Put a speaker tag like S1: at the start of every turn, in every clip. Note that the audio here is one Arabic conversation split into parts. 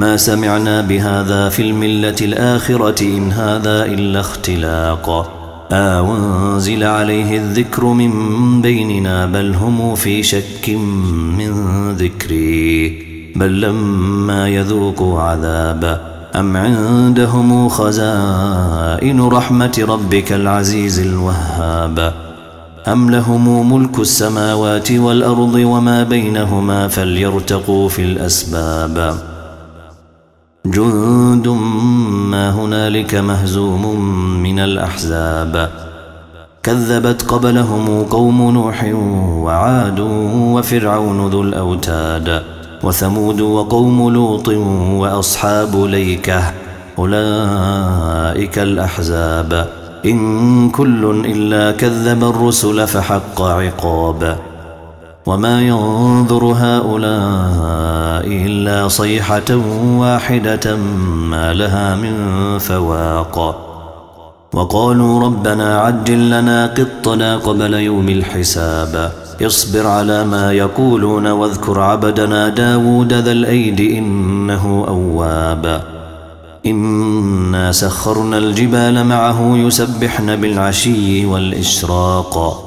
S1: ما سمعنا بهذا في الملة الآخرة إن هذا إلا اختلاق. آوانزل عليه الذكر من بيننا بل هم في شك من ذكري. بل لما يذوقوا عذاب أم عندهم خزائن رحمة ربك العزيز الوهاب؟ أم لهم ملك السماوات والأرض وما بينهما فليرتقوا في الأسباب؟ جند ما هنالك مهزوم من الأحزاب. كذبت قبلهم قوم نوح وعاد وفرعون ذو الأوتاد وثمود وقوم لوط وأصحاب ليكة. أولئك الأحزاب. إن كل إلا كذب الرسل فحق عقاب. وما ينظر هؤلاء إلا صيحة واحدة ما لها من فواق. وقالوا ربنا عجل لنا قطنا قبل يوم الحساب. اصبر على ما يقولون واذكر عبدنا داود ذا الأيد إنه أواب. إنا سخرنا الجبال معه يسبحن بالعشي والإشراق.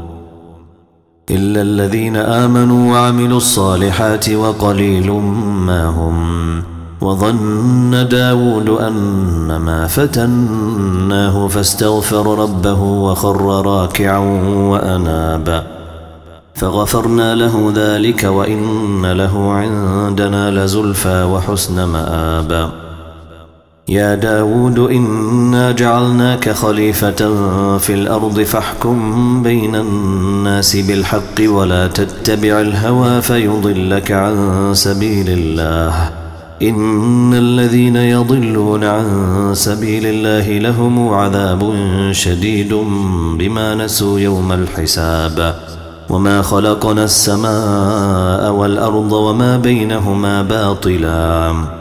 S1: إلا الذين آمنوا وعملوا الصالحات وقليل ما هم. وظن داود أن ما فتناه فاستغفر ربه وخر راكعا وأناب. فغفرنا له ذلك وإن له عندنا لزلفى وحسن مآبا يا داود إنا جعلناك خليفة في الأرض فاحكم بين الناس بالحق ولا تتبع الهوى فيضلك عن سبيل الله. إن الذين يضلون عن سبيل الله لهم عذاب شديد بما نسوا يوم الحساب. وما خلقنا السماء والأرض وما بينهما باطلاً.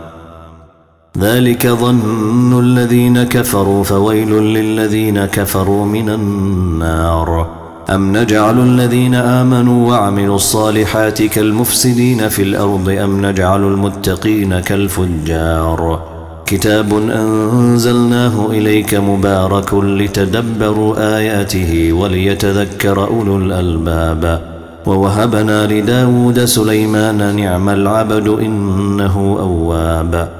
S1: ذلك ظن الذين كفروا فويل للذين كفروا من النار. أم نجعل الذين آمنوا وعملوا الصالحات كالمفسدين في الأرض أم نجعل المتقين كالفجار؟ كتاب أنزلناه إليك مبارك لتدبروا آياته وليتذكر أولو الألباب. ووهبنا لداود سليمان نعم العبد إنه أواب.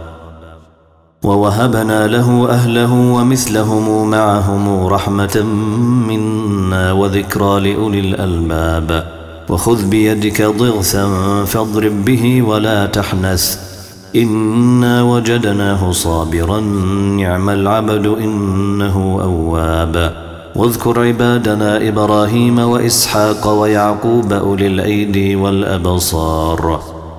S1: ووهبنا له أهله ومثلهم معهم رحمة منا وذكرى لأولي الألباب. وخذ بيدك ضغثا فاضرب به ولا تحنث. إنا وجدناه صابرا نعم العبد إنه أواب. واذكر عبادنا إبراهيم وإسحاق ويعقوب أولي الأيدي والأبصار.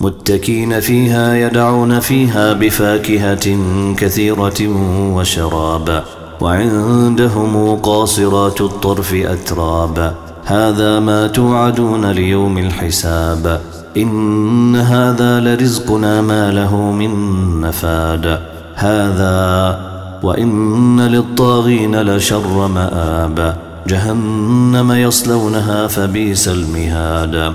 S1: متكين فيها يدعون فيها بفاكهة كثيرة وشراب. وعندهم قاصرات الطرف أتراب. هذا ما توعدون ليوم الحساب. إن هذا لرزقنا ما له من نفاد. هذا وإن للطاغين لشر مآب. جهنم يصلونها فبيس المهاد.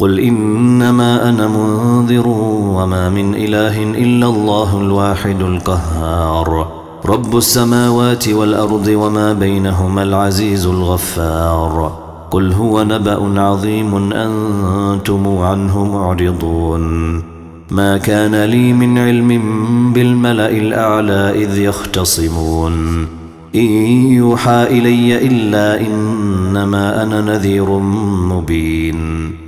S1: قل إنما أنا منذر وما من إله إلا الله الواحد القهار رب السماوات والأرض وما بينهما العزيز الغفار قل هو نبأ عظيم أنتم عنه معرضون ما كان لي من علم بالملأ الأعلى إذ يختصمون إن يوحى إلي إلا إنما أنا نذير مبين